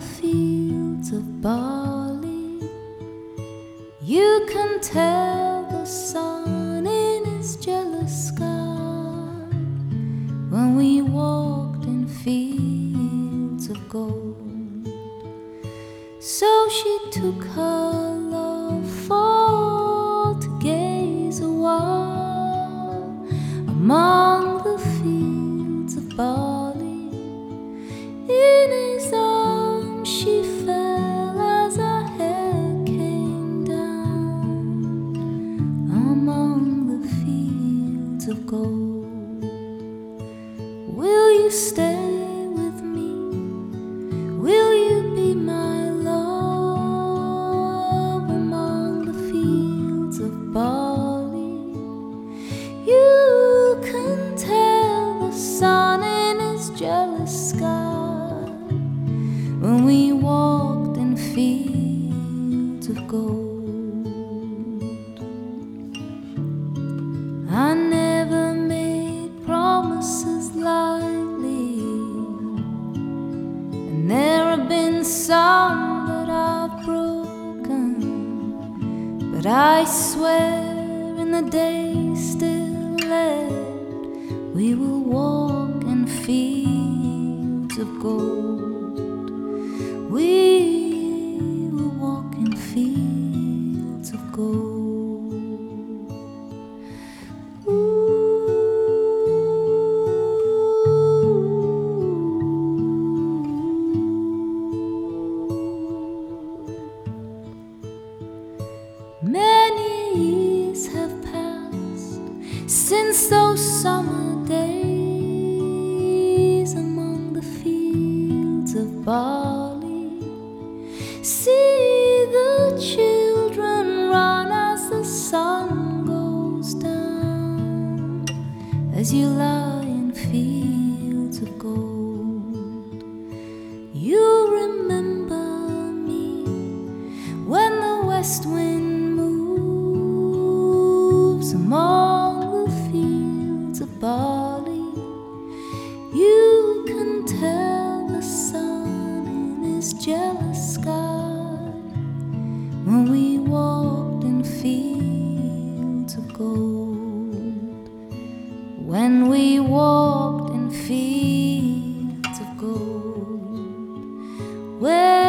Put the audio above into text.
the fields of barley. You can tell the sun in its jealous sky when we walked in fields of gold. So she took her love for to gaze a while among the fields of barley. Jealous sky. When we walked in fields some that I've broken. But I swear, in the day still left, we will walk in fields of gold. since those summer days among the fields of barley. See the children run as the sun goes down, as you lie in fields of gold. You remember me when the west wind moves. when we walked in fields of gold, when we walked in fields of gold. Where